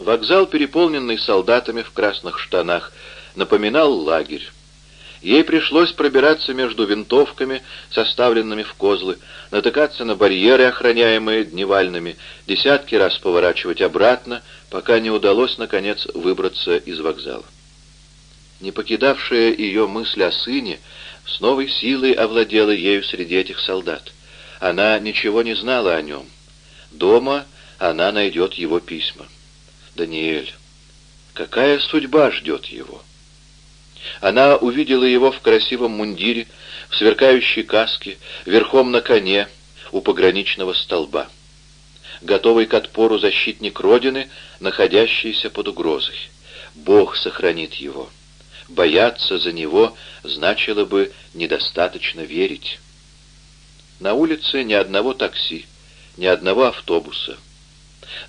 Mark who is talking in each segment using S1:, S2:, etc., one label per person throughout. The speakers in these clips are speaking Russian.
S1: Вокзал, переполненный солдатами в красных штанах, напоминал лагерь. Ей пришлось пробираться между винтовками, составленными в козлы, натыкаться на барьеры, охраняемые дневальными, десятки раз поворачивать обратно, пока не удалось, наконец, выбраться из вокзала. Не покидавшая ее мысль о сыне, с новой силой овладела ею среди этих солдат. Она ничего не знала о нем. Дома она найдет его письма. Даниэль, какая судьба ждет его? Она увидела его в красивом мундире, в сверкающей каске, верхом на коне, у пограничного столба. Готовый к отпору защитник Родины, находящийся под угрозой. Бог сохранит его. Бояться за него значило бы недостаточно верить. На улице ни одного такси, ни одного автобуса.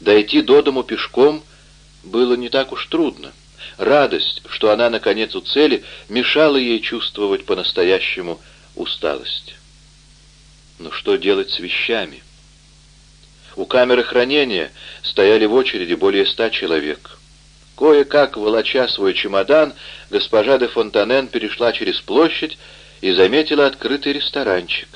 S1: Дойти до дому пешком было не так уж трудно. Радость, что она наконец у цели, мешала ей чувствовать по-настоящему усталость. Но что делать с вещами? У камеры хранения стояли в очереди более ста человек. Кое-как, волоча свой чемодан, госпожа де Фонтанен перешла через площадь и заметила открытый ресторанчик.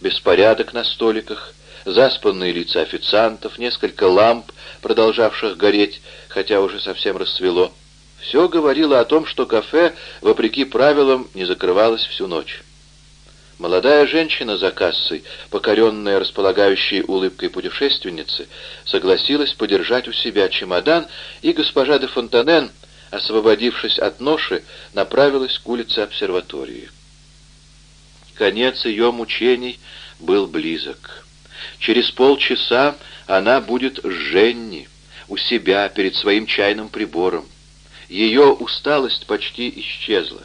S1: Беспорядок на столиках, заспанные лица официантов, несколько ламп, продолжавших гореть, хотя уже совсем рассвело. Все говорило о том, что кафе, вопреки правилам, не закрывалось всю ночь. Молодая женщина за кассой, покоренная располагающей улыбкой путешественницы, согласилась подержать у себя чемодан, и госпожа де Фонтанен, освободившись от ноши, направилась к улице обсерватории. Конец ее мучений был близок. Через полчаса она будет с Женни, у себя, перед своим чайным прибором. Ее усталость почти исчезла.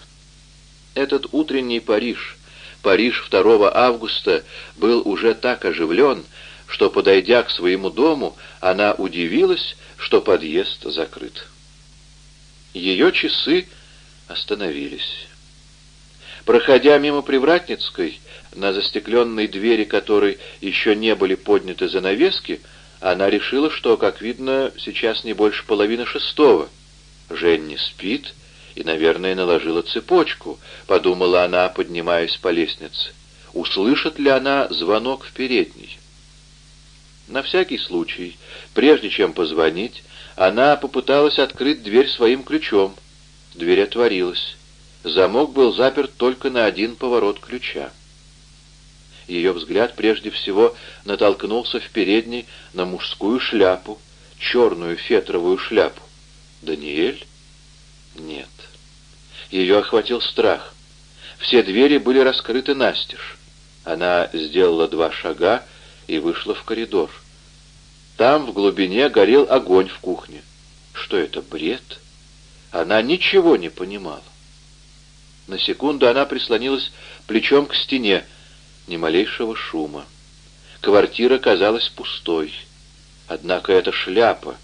S1: Этот утренний Париж, Париж 2 августа, был уже так оживлен, что, подойдя к своему дому, она удивилась, что подъезд закрыт. Ее часы остановились. Проходя мимо Привратницкой, на застекленной двери которой еще не были подняты занавески, она решила, что, как видно, сейчас не больше половины шестого — Женни спит и, наверное, наложила цепочку, подумала она, поднимаясь по лестнице. Услышит ли она звонок в передней? На всякий случай, прежде чем позвонить, она попыталась открыть дверь своим ключом. Дверь отворилась. Замок был заперт только на один поворот ключа. Ее взгляд прежде всего натолкнулся в передней на мужскую шляпу, черную фетровую шляпу. Даниэль? Нет. Ее охватил страх. Все двери были раскрыты настежь. Она сделала два шага и вышла в коридор. Там в глубине горел огонь в кухне. Что это, бред? Она ничего не понимала. На секунду она прислонилась плечом к стене, ни малейшего шума. Квартира казалась пустой. Однако эта шляпа,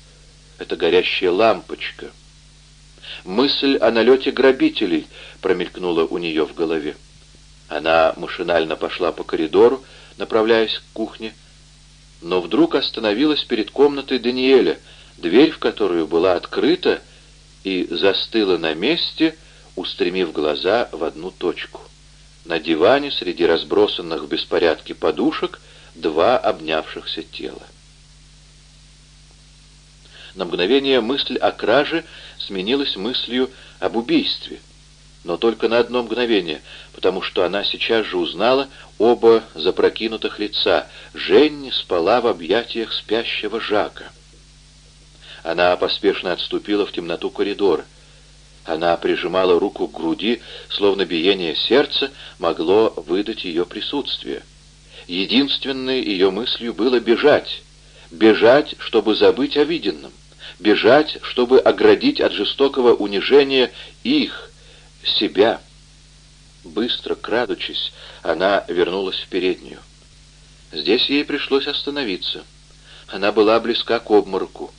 S1: эта горящая лампочка. Мысль о налете грабителей промелькнула у нее в голове. Она машинально пошла по коридору, направляясь к кухне, но вдруг остановилась перед комнатой Даниэля, дверь в которую была открыта, и застыла на месте, устремив глаза в одну точку. На диване среди разбросанных в беспорядке подушек два обнявшихся тела. На мгновение мысль о краже сменилась мыслью об убийстве. Но только на одно мгновение, потому что она сейчас же узнала оба запрокинутых лица. Женни спала в объятиях спящего Жака. Она поспешно отступила в темноту коридора. Она прижимала руку к груди, словно биение сердца могло выдать ее присутствие. Единственной ее мыслью было бежать. Бежать, чтобы забыть о виденном бежать, чтобы оградить от жестокого унижения их, себя. Быстро, крадучись, она вернулась в переднюю. Здесь ей пришлось остановиться. Она была близка к обмороку.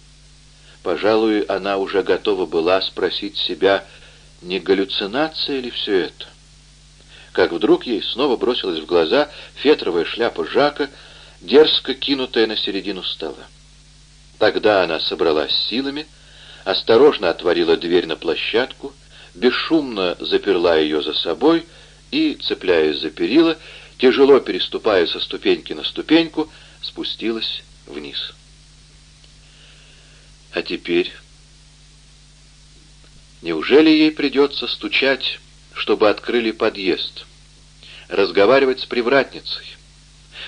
S1: Пожалуй, она уже готова была спросить себя, не галлюцинация ли все это? Как вдруг ей снова бросилась в глаза фетровая шляпа Жака, дерзко кинутая на середину стола. Тогда она собралась силами, осторожно отворила дверь на площадку, бесшумно заперла ее за собой и, цепляясь за перила, тяжело переступая со ступеньки на ступеньку, спустилась вниз. А теперь... Неужели ей придется стучать, чтобы открыли подъезд, разговаривать с привратницей,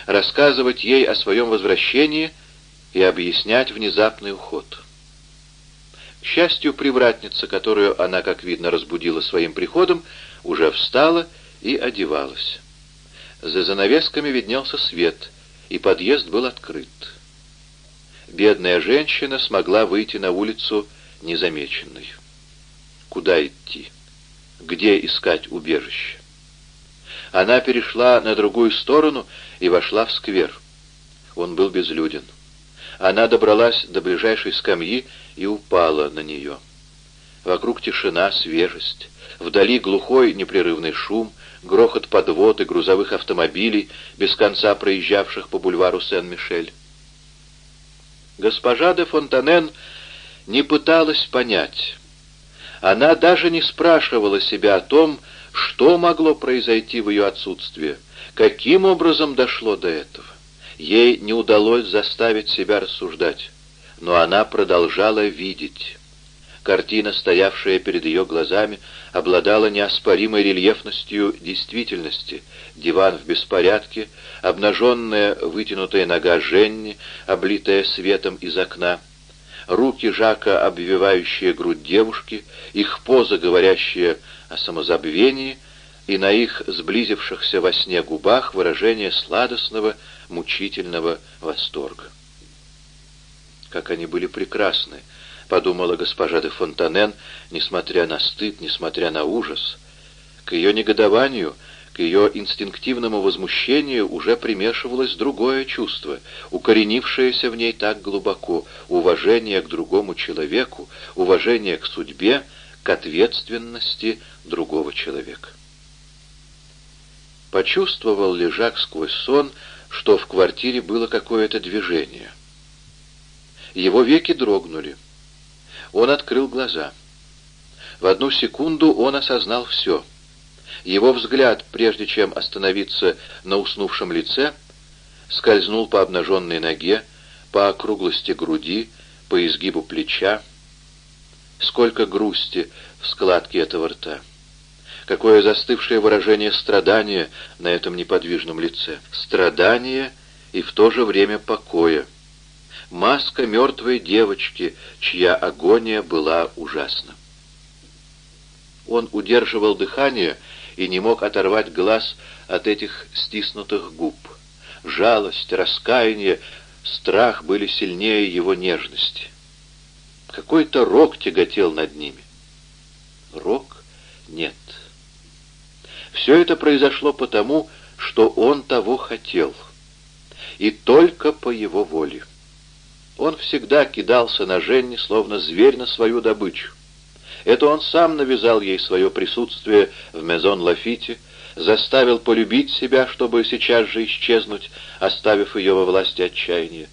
S1: рассказывать ей о своем возвращении и объяснять внезапный уход? К счастью, привратница, которую она, как видно, разбудила своим приходом, уже встала и одевалась. За занавесками виднелся свет, и подъезд был открыт. Бедная женщина смогла выйти на улицу незамеченной. Куда идти? Где искать убежище? Она перешла на другую сторону и вошла в сквер. Он был безлюден. Она добралась до ближайшей скамьи и упала на нее. Вокруг тишина, свежесть. Вдали глухой непрерывный шум, грохот подвод и грузовых автомобилей, без конца проезжавших по бульвару Сен-Мишель. Госпожа де Фонтанен не пыталась понять. Она даже не спрашивала себя о том, что могло произойти в ее отсутствие, каким образом дошло до этого. Ей не удалось заставить себя рассуждать, но она продолжала видеть. Картина, стоявшая перед ее глазами, обладала неоспоримой рельефностью действительности. Диван в беспорядке, обнаженная вытянутая нога Женни, облитая светом из окна, руки Жака, обвивающие грудь девушки, их поза, говорящая о самозабвении, и на их сблизившихся во сне губах выражение сладостного, мучительного восторга. Как они были прекрасны! — подумала госпожа де Фонтанен, несмотря на стыд, несмотря на ужас. К ее негодованию, к ее инстинктивному возмущению уже примешивалось другое чувство, укоренившееся в ней так глубоко — уважение к другому человеку, уважение к судьбе, к ответственности другого человека. Почувствовал ли Жак сквозь сон, что в квартире было какое-то движение? Его веки дрогнули. Он открыл глаза. В одну секунду он осознал все. Его взгляд, прежде чем остановиться на уснувшем лице, скользнул по обнаженной ноге, по округлости груди, по изгибу плеча. Сколько грусти в складке этого рта! Какое застывшее выражение страдания на этом неподвижном лице! Страдание и в то же время покоя маска мертвой девочки, чья агония была ужасна. Он удерживал дыхание и не мог оторвать глаз от этих стиснутых губ. Жалость, раскаяние, страх были сильнее его нежности. Какой-то рок тяготел над ними. Рок? Нет. Все это произошло потому, что он того хотел. И только по его воле. Он всегда кидался на Женни, словно зверь на свою добычу. Это он сам навязал ей свое присутствие в Мезон Лафите, заставил полюбить себя, чтобы сейчас же исчезнуть, оставив ее во власти отчаяния.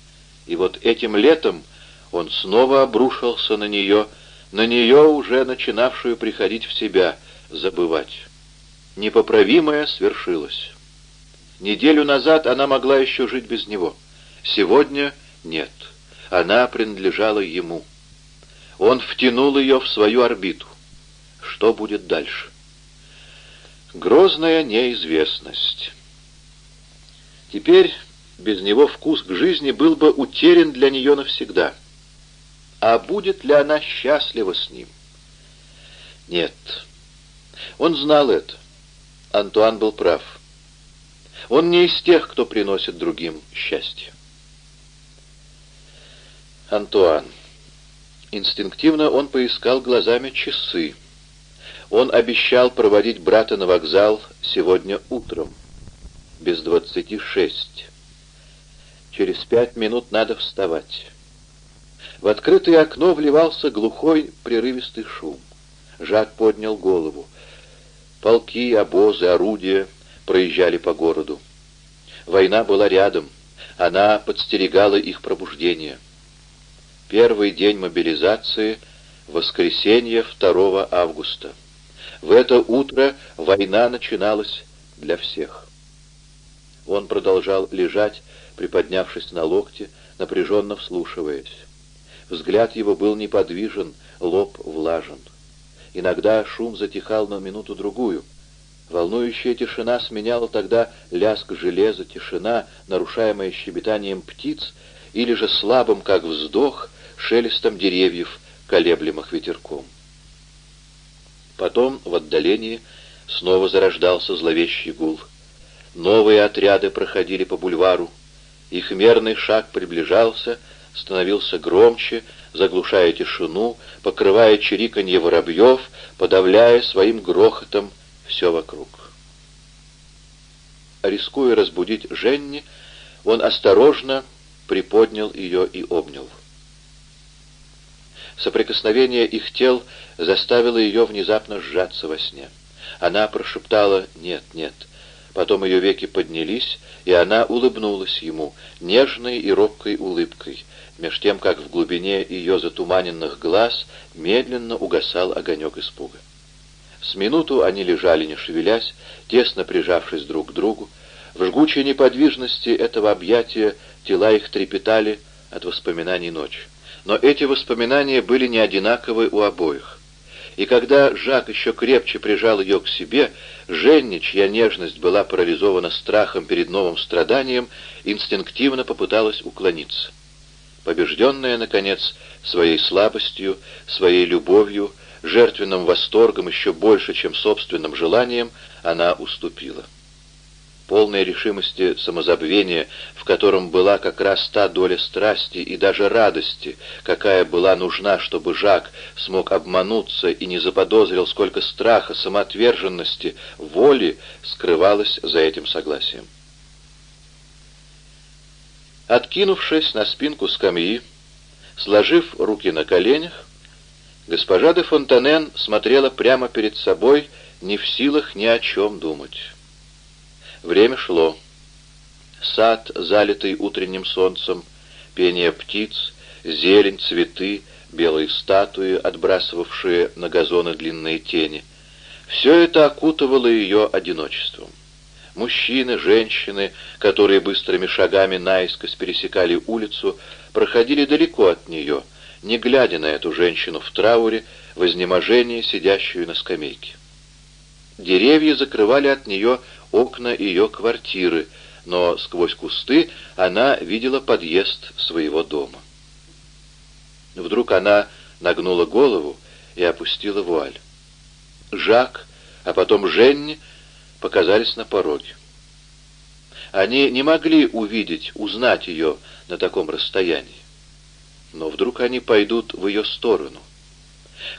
S1: И вот этим летом он снова обрушился на нее, на нее, уже начинавшую приходить в себя, забывать. Непоправимое свершилось. Неделю назад она могла еще жить без него. Сегодня нет. Она принадлежала ему. Он втянул ее в свою орбиту. Что будет дальше? Грозная неизвестность. Теперь без него вкус к жизни был бы утерян для нее навсегда. А будет ли она счастлива с ним? Нет. Он знал это. Антуан был прав. Он не из тех, кто приносит другим счастье. Антуан. Инстинктивно он поискал глазами часы. Он обещал проводить брата на вокзал сегодня утром, без двадцати шесть. Через пять минут надо вставать. В открытое окно вливался глухой, прерывистый шум. Жак поднял голову. Полки, обозы, орудия проезжали по городу. Война была рядом. Она подстерегала их пробуждение. Первый день мобилизации Воскресенье 2 августа. В это утро война начиналась для всех. Он продолжал лежать, приподнявшись на локте, напряженно вслушиваясь. Взгляд его был неподвижен, лоб влажен. Иногда шум затихал на минуту-другую. Волнующая тишина сменяла тогда лязг железа, тишина, нарушаемая щебетанием птиц, или же слабым, как вздох, шелестом деревьев, колеблемых ветерком. Потом в отдалении снова зарождался зловещий гул. Новые отряды проходили по бульвару. Их мерный шаг приближался, становился громче, заглушая тишину, покрывая чириканье воробьев, подавляя своим грохотом все вокруг. Рискуя разбудить Женни, он осторожно приподнял ее и обнял. Соприкосновение их тел заставило ее внезапно сжаться во сне. Она прошептала «нет, нет». Потом ее веки поднялись, и она улыбнулась ему, нежной и робкой улыбкой, меж тем, как в глубине ее затуманенных глаз медленно угасал огонек испуга. С минуту они лежали, не шевелясь, тесно прижавшись друг к другу. В жгучей неподвижности этого объятия тела их трепетали от воспоминаний ночи. Но эти воспоминания были не одинаковы у обоих. И когда Жак еще крепче прижал ее к себе, Женни, чья нежность была парализована страхом перед новым страданием, инстинктивно попыталась уклониться. Побежденная, наконец, своей слабостью, своей любовью, жертвенным восторгом еще больше, чем собственным желанием, она уступила полной решимости самозабвения, в котором была как раз та доля страсти и даже радости, какая была нужна, чтобы Жак смог обмануться и не заподозрил, сколько страха, самоотверженности, воли скрывалось за этим согласием. Откинувшись на спинку скамьи, сложив руки на коленях, госпожа де Фонтанен смотрела прямо перед собой, не в силах ни о чем думать. Время шло. Сад, залитый утренним солнцем, пение птиц, зелень, цветы, белые статуи, отбрасывавшие на газоны длинные тени. Все это окутывало ее одиночеством. Мужчины, женщины, которые быстрыми шагами наискось пересекали улицу, проходили далеко от нее, не глядя на эту женщину в трауре, в изнеможении, сидящую на скамейке. Деревья закрывали от нее окна ее квартиры, но сквозь кусты она видела подъезд своего дома. Вдруг она нагнула голову и опустила вуаль. Жак, а потом Женни показались на пороге. Они не могли увидеть, узнать ее на таком расстоянии. Но вдруг они пойдут в ее сторону.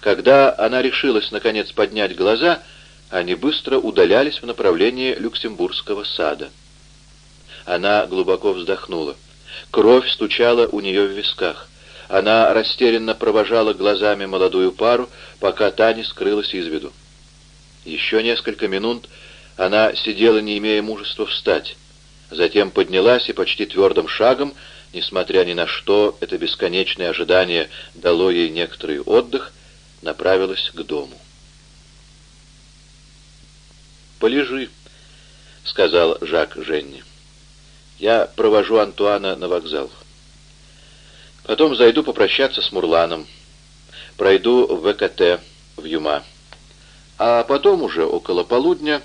S1: Когда она решилась, наконец, поднять глаза, они быстро удалялись в направлении Люксембургского сада. Она глубоко вздохнула. Кровь стучала у нее в висках. Она растерянно провожала глазами молодую пару, пока та не скрылась из виду. Еще несколько минут она сидела, не имея мужества встать. Затем поднялась и почти твердым шагом, несмотря ни на что, это бесконечное ожидание дало ей некоторый отдых, направилась к дому. «Полежи», — сказал Жак Женни. «Я провожу Антуана на вокзал. Потом зайду попрощаться с Мурланом. Пройду в ВКТ в Юма. А потом уже около полудня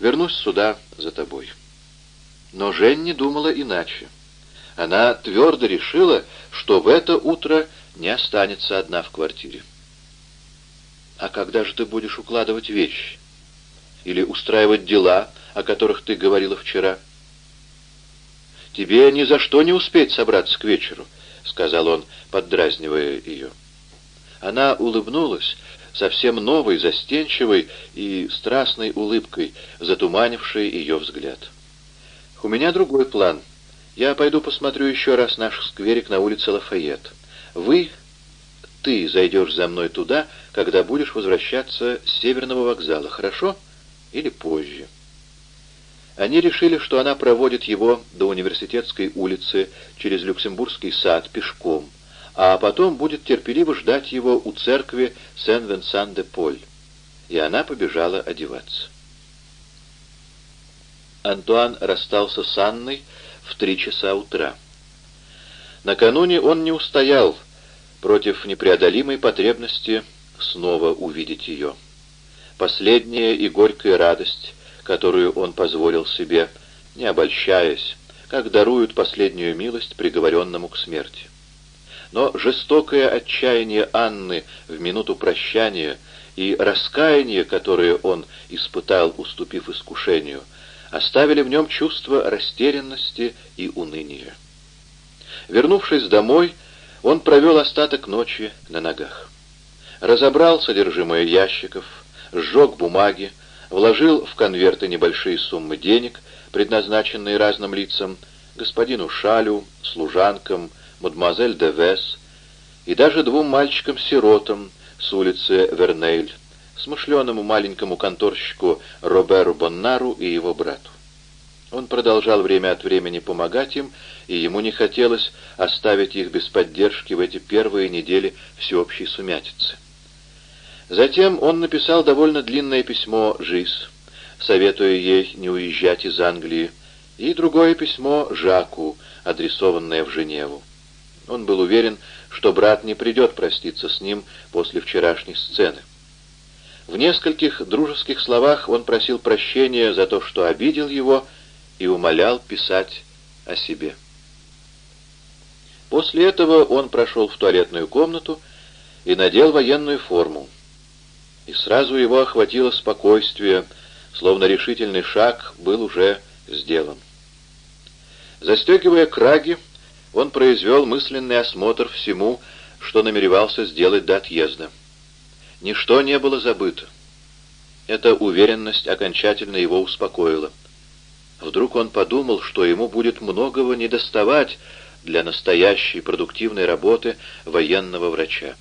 S1: вернусь сюда за тобой». Но Женни думала иначе. Она твердо решила, что в это утро не останется одна в квартире. «А когда же ты будешь укладывать вещи?» Или устраивать дела, о которых ты говорила вчера. «Тебе ни за что не успеть собраться к вечеру», — сказал он, поддразнивая ее. Она улыбнулась совсем новой, застенчивой и страстной улыбкой, затуманившей ее взгляд. «У меня другой план. Я пойду посмотрю еще раз наш скверик на улице Лафайет. Вы, ты зайдешь за мной туда, когда будешь возвращаться с северного вокзала, хорошо?» Или позже. Они решили, что она проводит его до университетской улицы через Люксембургский сад пешком, а потом будет терпеливо ждать его у церкви Сен-Венсан-де-Поль. И она побежала одеваться. Антуан расстался с Анной в три часа утра. Накануне он не устоял против непреодолимой потребности снова увидеть ее. Последняя и горькая радость, которую он позволил себе, не обольщаясь, как даруют последнюю милость приговоренному к смерти. Но жестокое отчаяние Анны в минуту прощания и раскаяние, которое он испытал, уступив искушению, оставили в нем чувство растерянности и уныния. Вернувшись домой, он провел остаток ночи на ногах. Разобрал содержимое ящиков, сжег бумаги, вложил в конверты небольшие суммы денег, предназначенные разным лицам, господину Шалю, служанкам, мадемуазель де Вес и даже двум мальчикам-сиротам с улицы Вернейль, смышленому маленькому конторщику Роберу Боннару и его брату. Он продолжал время от времени помогать им, и ему не хотелось оставить их без поддержки в эти первые недели всеобщей сумятицы. Затем он написал довольно длинное письмо Жиз, советуя ей не уезжать из Англии, и другое письмо Жаку, адресованное в Женеву. Он был уверен, что брат не придет проститься с ним после вчерашней сцены. В нескольких дружеских словах он просил прощения за то, что обидел его, и умолял писать о себе. После этого он прошел в туалетную комнату и надел военную форму. И сразу его охватило спокойствие, словно решительный шаг был уже сделан. Застегивая краги, он произвел мысленный осмотр всему, что намеревался сделать до отъезда. Ничто не было забыто. Эта уверенность окончательно его успокоила. Вдруг он подумал, что ему будет многого недоставать для настоящей продуктивной работы военного врача.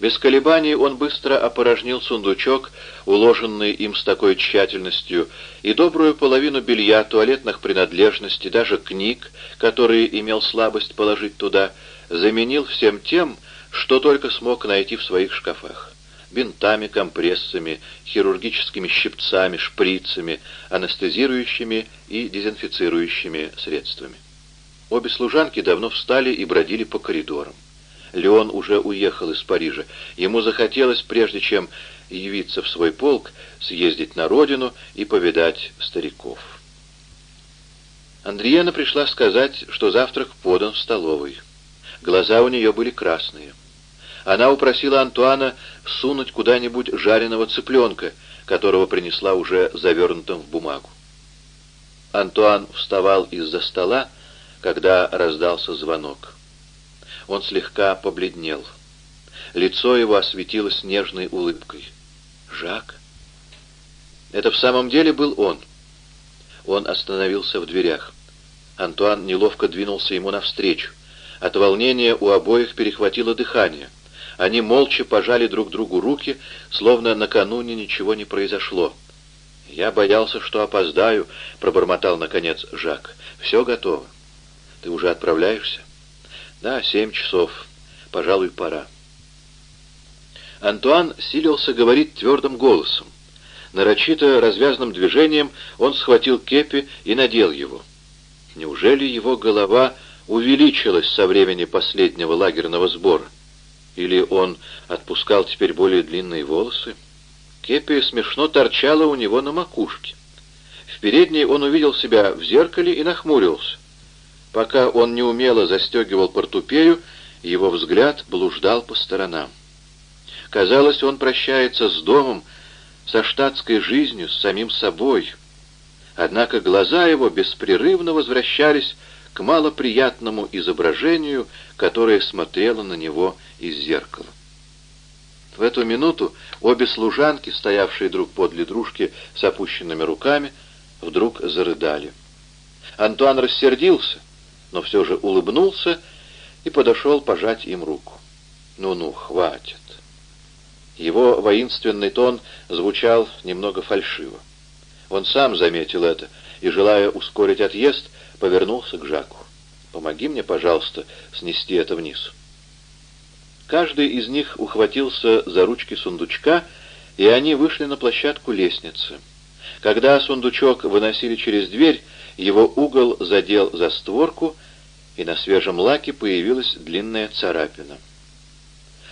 S1: Без колебаний он быстро опорожнил сундучок, уложенный им с такой тщательностью, и добрую половину белья, туалетных принадлежностей, даже книг, которые имел слабость положить туда, заменил всем тем, что только смог найти в своих шкафах. Бинтами, компрессами, хирургическими щипцами, шприцами, анестезирующими и дезинфицирующими средствами. Обе служанки давно встали и бродили по коридорам. Леон уже уехал из Парижа. Ему захотелось, прежде чем явиться в свой полк, съездить на родину и повидать стариков. Андриена пришла сказать, что завтрак подан в столовой. Глаза у нее были красные. Она упросила Антуана сунуть куда-нибудь жареного цыпленка, которого принесла уже завернутым в бумагу. Антуан вставал из-за стола, когда раздался звонок. Он слегка побледнел. Лицо его осветилось нежной улыбкой. «Жак?» Это в самом деле был он. Он остановился в дверях. Антуан неловко двинулся ему навстречу. От волнения у обоих перехватило дыхание. Они молча пожали друг другу руки, словно накануне ничего не произошло. «Я боялся, что опоздаю», — пробормотал, наконец, Жак. «Все готово. Ты уже отправляешься?» Да, семь часов. Пожалуй, пора. Антуан силился говорить твердым голосом. Нарочито развязным движением он схватил кепи и надел его. Неужели его голова увеличилась со времени последнего лагерного сбора? Или он отпускал теперь более длинные волосы? Кепи смешно торчала у него на макушке. В передней он увидел себя в зеркале и нахмурился. Пока он неумело застегивал портупею, его взгляд блуждал по сторонам. Казалось, он прощается с домом, со штатской жизнью, с самим собой. Однако глаза его беспрерывно возвращались к малоприятному изображению, которое смотрело на него из зеркала. В эту минуту обе служанки, стоявшие друг подле дружки с опущенными руками, вдруг зарыдали. Антуан рассердился — но все же улыбнулся и подошел пожать им руку. «Ну-ну, хватит». Его воинственный тон звучал немного фальшиво. Он сам заметил это и, желая ускорить отъезд, повернулся к Жаку. «Помоги мне, пожалуйста, снести это вниз». Каждый из них ухватился за ручки сундучка, и они вышли на площадку лестницы. Когда сундучок выносили через дверь, его угол задел за створку, и на свежем лаке появилась длинная царапина.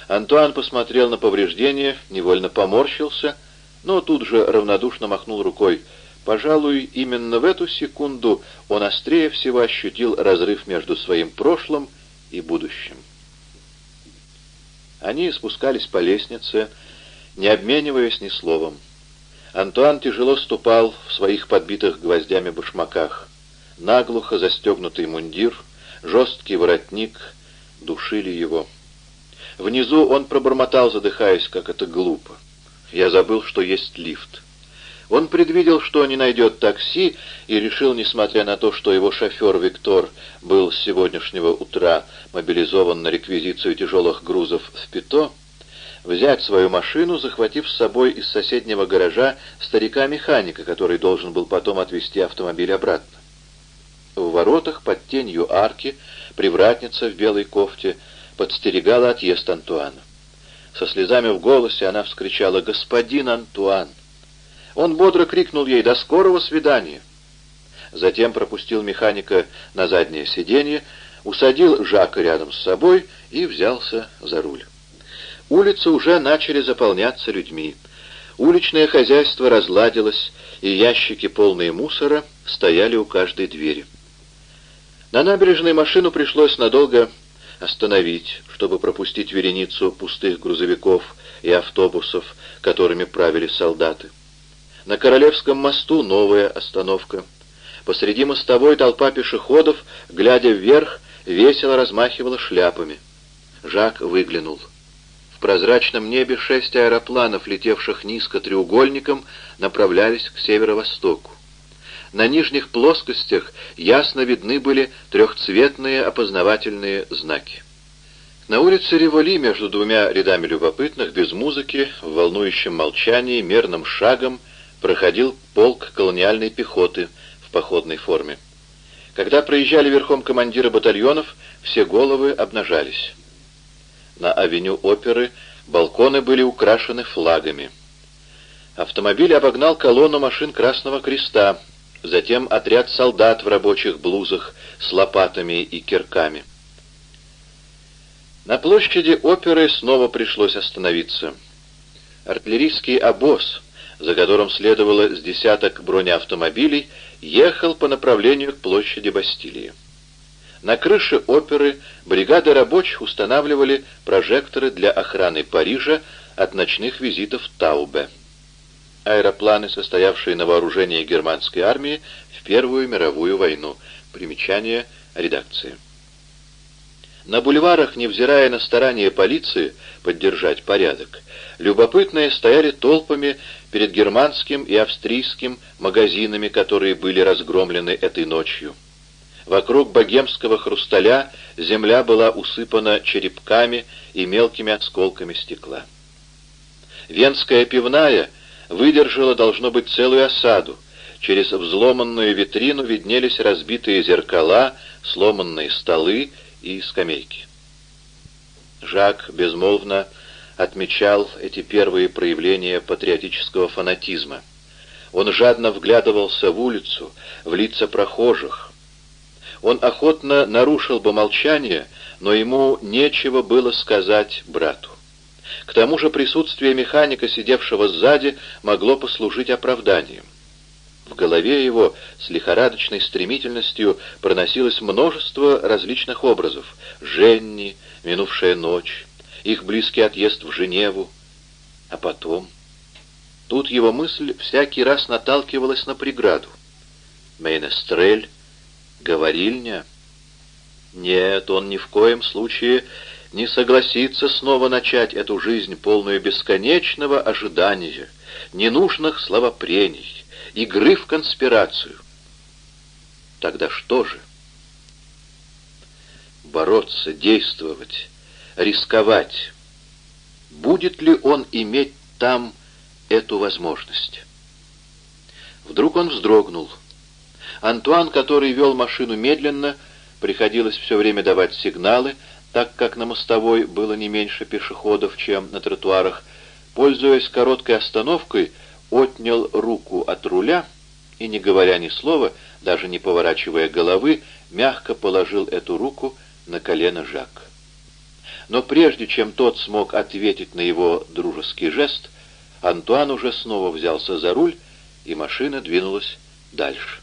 S1: Антуан посмотрел на повреждение, невольно поморщился, но тут же равнодушно махнул рукой. Пожалуй, именно в эту секунду он острее всего ощутил разрыв между своим прошлым и будущим. Они спускались по лестнице, не обмениваясь ни словом. Антуан тяжело ступал в своих подбитых гвоздями башмаках. Наглухо застегнутый мундир, жесткий воротник душили его. Внизу он пробормотал, задыхаясь, как это глупо. Я забыл, что есть лифт. Он предвидел, что не найдет такси, и решил, несмотря на то, что его шофер Виктор был с сегодняшнего утра мобилизован на реквизицию тяжелых грузов в Пито, взять свою машину, захватив с собой из соседнего гаража старика-механика, который должен был потом отвезти автомобиль обратно. В воротах под тенью арки привратница в белой кофте подстерегала отъезд Антуана. Со слезами в голосе она вскричала «Господин Антуан!». Он бодро крикнул ей «До скорого свидания!». Затем пропустил механика на заднее сиденье, усадил Жака рядом с собой и взялся за руль. Улицы уже начали заполняться людьми. Уличное хозяйство разладилось, и ящики, полные мусора, стояли у каждой двери. На набережной машину пришлось надолго остановить, чтобы пропустить вереницу пустых грузовиков и автобусов, которыми правили солдаты. На Королевском мосту новая остановка. Посреди мостовой толпа пешеходов, глядя вверх, весело размахивала шляпами. Жак выглянул. В прозрачном небе шесть аэропланов, летевших низко треугольником, направлялись к северо-востоку. На нижних плоскостях ясно видны были трехцветные опознавательные знаки. На улице Револи между двумя рядами любопытных, без музыки, в волнующем молчании, мерным шагом проходил полк колониальной пехоты в походной форме. Когда проезжали верхом командиры батальонов, все головы обнажались. На авеню оперы балконы были украшены флагами. Автомобиль обогнал колонну машин Красного Креста, затем отряд солдат в рабочих блузах с лопатами и кирками. На площади оперы снова пришлось остановиться. Артиллерийский обоз, за которым следовало с десяток бронеавтомобилей, ехал по направлению к площади Бастилии. На крыше оперы бригады рабочих устанавливали прожекторы для охраны Парижа от ночных визитов Таубе. Аэропланы, состоявшие на вооружении германской армии в Первую мировую войну. Примечание редакции. На бульварах, невзирая на старания полиции поддержать порядок, любопытные стояли толпами перед германским и австрийским магазинами, которые были разгромлены этой ночью. Вокруг богемского хрусталя земля была усыпана черепками и мелкими осколками стекла. Венская пивная выдержала, должно быть, целую осаду. Через взломанную витрину виднелись разбитые зеркала, сломанные столы и скамейки. Жак безмолвно отмечал эти первые проявления патриотического фанатизма. Он жадно вглядывался в улицу, в лица прохожих, он охотно нарушил бы молчание, но ему нечего было сказать брату. К тому же присутствие механика, сидевшего сзади, могло послужить оправданием. В голове его с лихорадочной стремительностью проносилось множество различных образов. Женни, минувшая ночь, их близкий отъезд в Женеву. А потом... Тут его мысль всякий раз наталкивалась на преграду. Мейнестрель, Говорильня? Нет, он ни в коем случае не согласится снова начать эту жизнь, полную бесконечного ожидания, ненужных словопрений, игры в конспирацию. Тогда что же? Бороться, действовать, рисковать. Будет ли он иметь там эту возможность? Вдруг он вздрогнул — Антуан, который вел машину медленно, приходилось все время давать сигналы, так как на мостовой было не меньше пешеходов, чем на тротуарах, пользуясь короткой остановкой, отнял руку от руля и, не говоря ни слова, даже не поворачивая головы, мягко положил эту руку на колено Жак. Но прежде чем тот смог ответить на его дружеский жест, Антуан уже снова взялся за руль, и машина двинулась дальше.